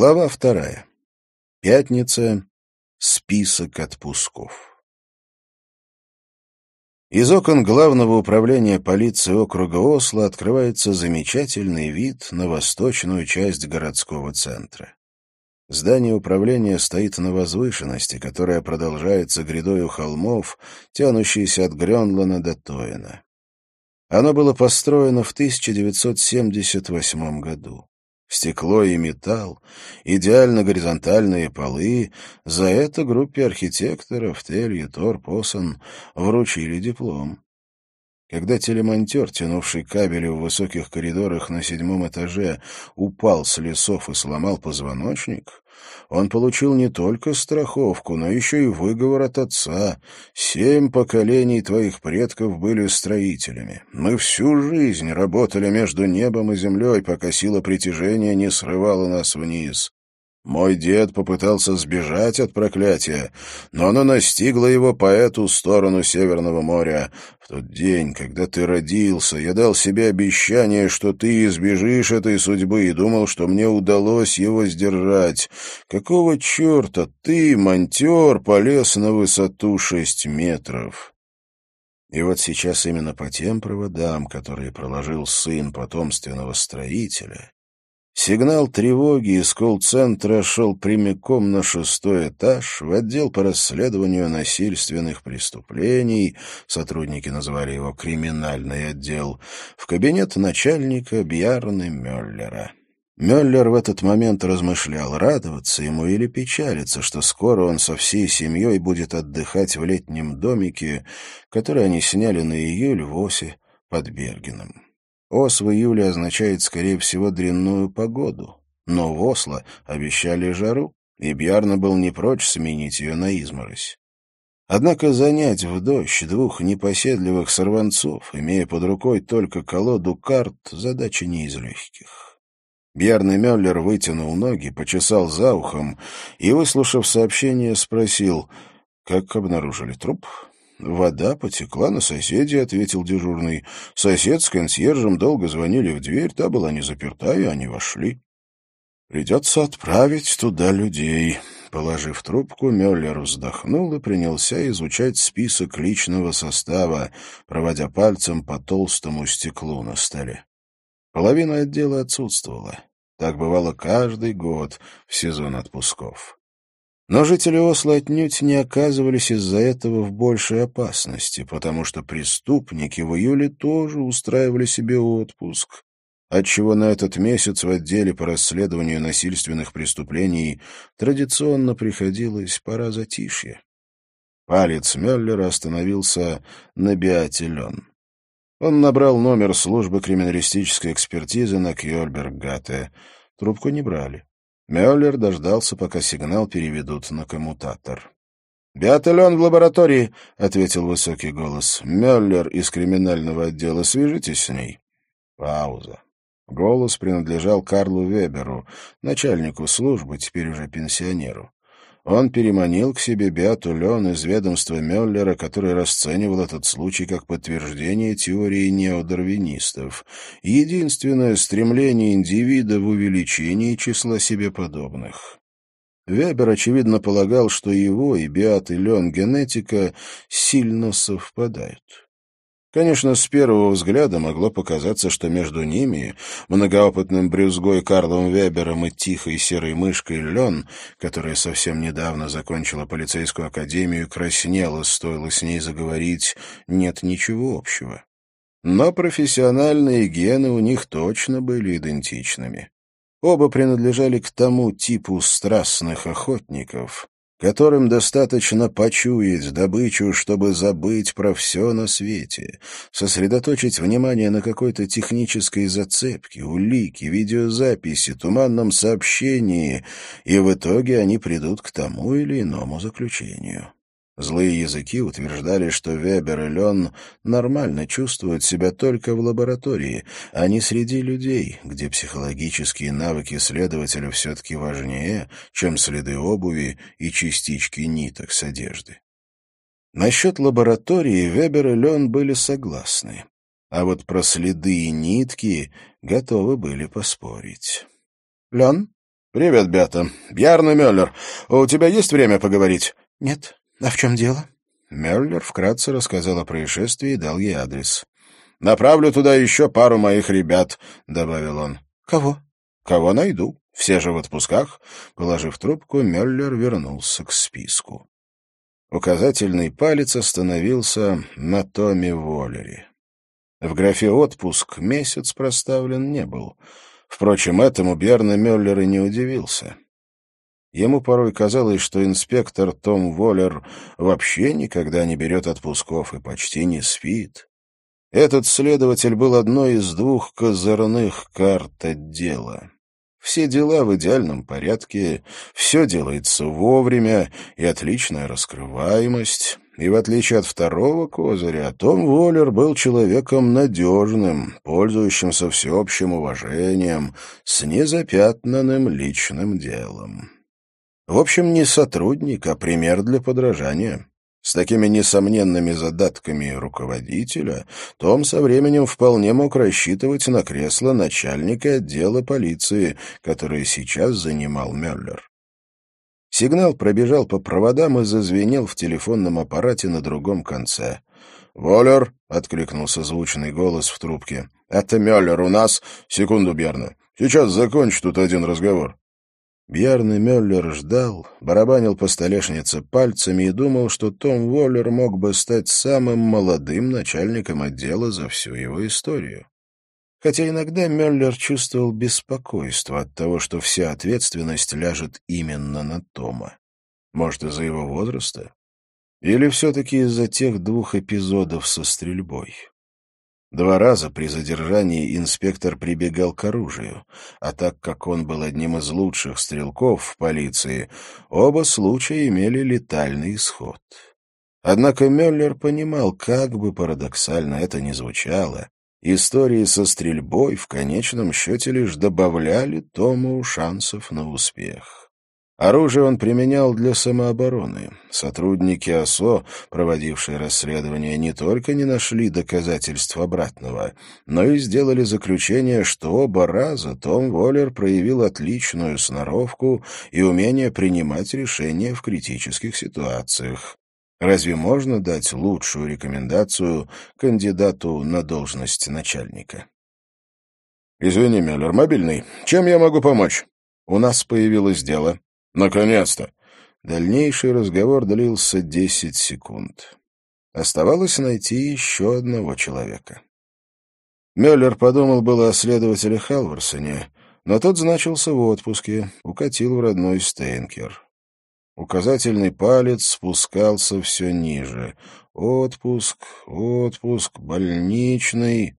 Глава вторая. Пятница. Список отпусков. Из окон главного управления полиции округа Осло открывается замечательный вид на восточную часть городского центра. Здание управления стоит на возвышенности, которая продолжается грядою холмов, тянущейся от Грёнлана до Тоина. Оно было построено в 1978 году. Стекло и металл, идеально горизонтальные полы. За это группе архитекторов Тель, Тор, Посон вручили диплом. Когда телемонтер, тянувший кабели в высоких коридорах на седьмом этаже, упал с лесов и сломал позвоночник, он получил не только страховку, но еще и выговор от отца. Семь поколений твоих предков были строителями. Мы всю жизнь работали между небом и землей, пока сила притяжения не срывала нас вниз. Мой дед попытался сбежать от проклятия, но оно настигло его по эту сторону Северного моря. В тот день, когда ты родился, я дал себе обещание, что ты избежишь этой судьбы, и думал, что мне удалось его сдержать. Какого черта ты, монтер, полез на высоту шесть метров? И вот сейчас именно по тем проводам, которые проложил сын потомственного строителя, Сигнал тревоги из колл-центра шел прямиком на шестой этаж, в отдел по расследованию насильственных преступлений, сотрудники называли его «криминальный отдел», в кабинет начальника Бьярны Мюллера. Мюллер в этот момент размышлял, радоваться ему или печалиться, что скоро он со всей семьей будет отдыхать в летнем домике, который они сняли на июль в Осе под Бергеном. Ос в июле означает, скорее всего, дрянную погоду. Но в Осло обещали жару, и Бьярна был не прочь сменить ее на изморозь. Однако занять в дождь двух непоседливых сорванцов, имея под рукой только колоду карт, задача не из легких. Бьярный Мюллер вытянул ноги, почесал за ухом и, выслушав сообщение, спросил, как обнаружили труп. «Вода потекла на соседей», — ответил дежурный. «Сосед с консьержем долго звонили в дверь, та была не заперта, и они вошли». «Придется отправить туда людей». Положив трубку, Мюллер вздохнул и принялся изучать список личного состава, проводя пальцем по толстому стеклу на столе. Половина отдела отсутствовала. Так бывало каждый год в сезон отпусков. Но жители Осло отнюдь не оказывались из-за этого в большей опасности, потому что преступники в июле тоже устраивали себе отпуск, отчего на этот месяц в отделе по расследованию насильственных преступлений традиционно приходилось пора затишья. Палец Мюллера остановился на Биате Лен. Он набрал номер службы криминалистической экспертизы на Кьольберггате. Трубку не брали. Мюллер дождался, пока сигнал переведут на коммутатор. «Биателен в лаборатории», — ответил высокий голос. «Мюллер из криминального отдела. Свяжитесь с ней». Пауза. Голос принадлежал Карлу Веберу, начальнику службы, теперь уже пенсионеру. Он переманил к себе Беату Лен из ведомства Мюллера, который расценивал этот случай как подтверждение теории неодарвинистов. Единственное стремление индивида в увеличении числа себе подобных. Вебер, очевидно, полагал, что его и Беат и Лен генетика сильно совпадают. Конечно, с первого взгляда могло показаться, что между ними, многоопытным брюзгой Карлом Вебером и тихой серой мышкой Лен, которая совсем недавно закончила полицейскую академию, краснела, стоило с ней заговорить, нет ничего общего. Но профессиональные гены у них точно были идентичными. Оба принадлежали к тому типу страстных охотников, которым достаточно почуять добычу, чтобы забыть про все на свете, сосредоточить внимание на какой-то технической зацепке, улике, видеозаписи, туманном сообщении, и в итоге они придут к тому или иному заключению. Злые языки утверждали, что Вебер и Лен нормально чувствуют себя только в лаборатории, а не среди людей, где психологические навыки следователя все-таки важнее, чем следы обуви и частички ниток с одежды. Насчет лаборатории Вебер и Лен были согласны, а вот про следы и нитки готовы были поспорить. «Лен?» «Привет, Бета. Бьярна Мюллер. У тебя есть время поговорить?» «Нет. А в чем дело?» Мюллер вкратце рассказал о происшествии и дал ей адрес. «Направлю туда еще пару моих ребят», — добавил он. «Кого?» «Кого найду. Все же в отпусках». Положив трубку, Мюллер вернулся к списку. Указательный палец остановился на Томе Воллере. В графе «Отпуск» месяц проставлен не был. Впрочем, этому Бьерна Мюллер и не удивился. Ему порой казалось, что инспектор Том Воллер вообще никогда не берет отпусков и почти не спит. Этот следователь был одной из двух козырных карт отдела. Все дела в идеальном порядке, все делается вовремя и отличная раскрываемость. И в отличие от второго козыря, Том Воллер был человеком надежным, пользующимся всеобщим уважением, с незапятнанным личным делом. В общем, не сотрудник, а пример для подражания. С такими несомненными задатками руководителя Том со временем вполне мог рассчитывать на кресло начальника отдела полиции, которое сейчас занимал Мюллер. Сигнал пробежал по проводам и зазвенел в телефонном аппарате на другом конце. «Воллер!» — откликнулся звучный голос в трубке. «Это Мюллер у нас. Секунду, Берна. Сейчас закончу тут один разговор». Бьярн Мюллер ждал, барабанил по столешнице пальцами и думал, что Том Воллер мог бы стать самым молодым начальником отдела за всю его историю. Хотя иногда Мюллер чувствовал беспокойство от того, что вся ответственность ляжет именно на Тома. Может, из-за его возраста? Или все-таки из-за тех двух эпизодов со стрельбой? Два раза при задержании инспектор прибегал к оружию, а так как он был одним из лучших стрелков в полиции, оба случая имели летальный исход. Однако Мюллер понимал, как бы парадоксально это ни звучало, истории со стрельбой в конечном счете лишь добавляли Тому шансов на успех. Оружие он применял для самообороны. Сотрудники ОСО, проводившие расследование, не только не нашли доказательств обратного, но и сделали заключение, что оба раза Том Воллер проявил отличную сноровку и умение принимать решения в критических ситуациях. Разве можно дать лучшую рекомендацию кандидату на должность начальника? «Извини, Мюллер, мобильный. Чем я могу помочь?» «У нас появилось дело», Наконец-то! Дальнейший разговор длился десять секунд. Оставалось найти еще одного человека. Мюллер подумал было о следователе Халварсоне, но тот значился в отпуске, укатил в родной Стейнкер. Указательный палец спускался все ниже. Отпуск, отпуск, больничный.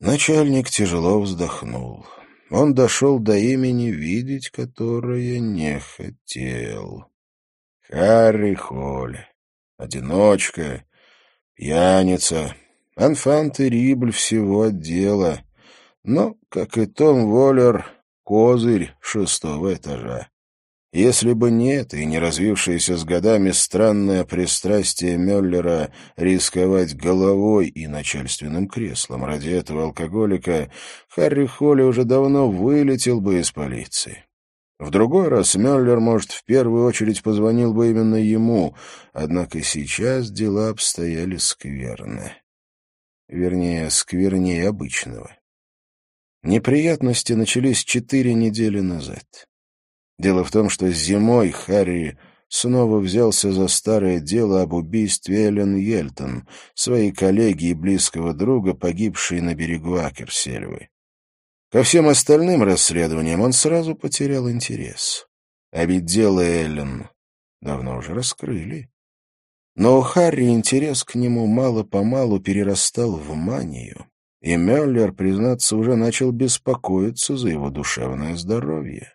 Начальник тяжело вздохнул он дошел до имени, видеть которое не хотел. Харри Холли. Одиночка, пьяница, анфант и рибль всего отдела. Но, как и Том Воллер, козырь шестого этажа. Если бы не это и не развившееся с годами странное пристрастие Мюллера рисковать головой и начальственным креслом ради этого алкоголика, Харри Холли уже давно вылетел бы из полиции. В другой раз Мюллер, может, в первую очередь позвонил бы именно ему, однако сейчас дела обстояли скверно. Вернее, сквернее обычного. Неприятности начались четыре недели назад. Дело в том, что зимой Харри снова взялся за старое дело об убийстве Эллен Ельтон, своей коллеги и близкого друга, погибшей на берегу Акерсельвы. Ко всем остальным расследованиям он сразу потерял интерес. А ведь дело Эллен давно уже раскрыли. Но у Харри интерес к нему мало-помалу перерастал в манию, и Мюллер, признаться, уже начал беспокоиться за его душевное здоровье.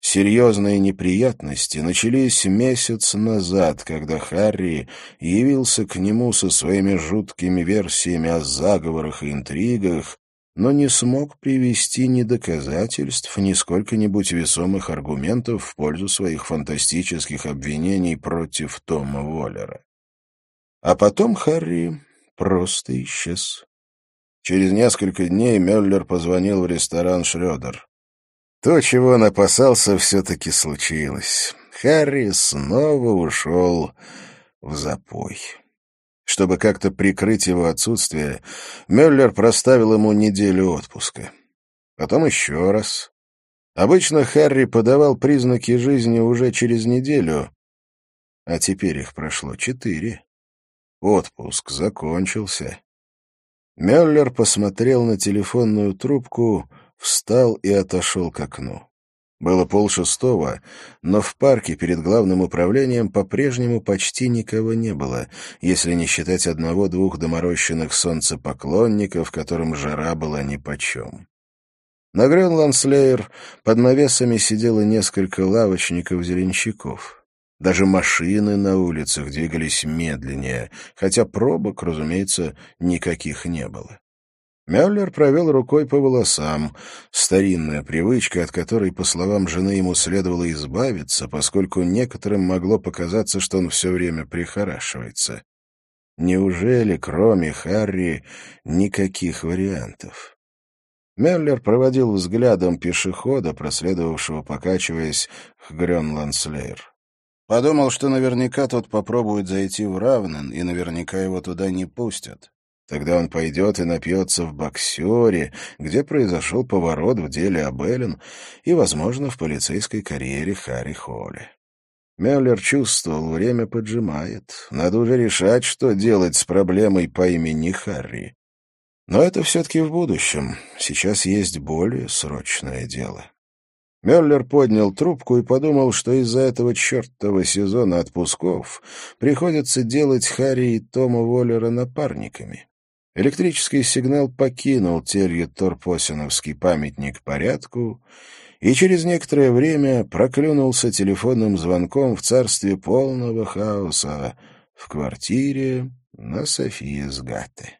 Серьезные неприятности начались месяц назад, когда Харри явился к нему со своими жуткими версиями о заговорах и интригах, но не смог привести ни доказательств, ни сколько-нибудь весомых аргументов в пользу своих фантастических обвинений против Тома Воллера. А потом Харри просто исчез. Через несколько дней Мюллер позвонил в ресторан «Шрёдер». То, чего он опасался, все-таки случилось. Харри снова ушел в запой. Чтобы как-то прикрыть его отсутствие, Мюллер проставил ему неделю отпуска. Потом еще раз. Обычно Харри подавал признаки жизни уже через неделю, а теперь их прошло четыре. Отпуск закончился. Мюллер посмотрел на телефонную трубку, встал и отошел к окну. Было полшестого, но в парке перед главным управлением по-прежнему почти никого не было, если не считать одного-двух доморощенных солнцепоклонников, которым жара была нипочем. На Гренландслеер под навесами сидело несколько лавочников-зеленщиков. Даже машины на улицах двигались медленнее, хотя пробок, разумеется, никаких не было. Мюллер провел рукой по волосам, старинная привычка, от которой, по словам жены, ему следовало избавиться, поскольку некоторым могло показаться, что он все время прихорашивается. Неужели, кроме Харри, никаких вариантов? Мюллер проводил взглядом пешехода, проследовавшего, покачиваясь, к Грёнландслейр. Подумал, что наверняка тот попробует зайти в Равнен, и наверняка его туда не пустят. Тогда он пойдет и напьется в боксере, где произошел поворот в деле об Эллен и, возможно, в полицейской карьере Харри Холли. Мюллер чувствовал, время поджимает. Надо уже решать, что делать с проблемой по имени Харри. Но это все-таки в будущем. Сейчас есть более срочное дело. Мюллер поднял трубку и подумал, что из-за этого чертова сезона отпусков приходится делать Харри и Тома Воллера напарниками. Электрический сигнал покинул Телье Торпосиновский памятник порядку и через некоторое время проклюнулся телефонным звонком в царстве полного хаоса в квартире на Софии Сгатте.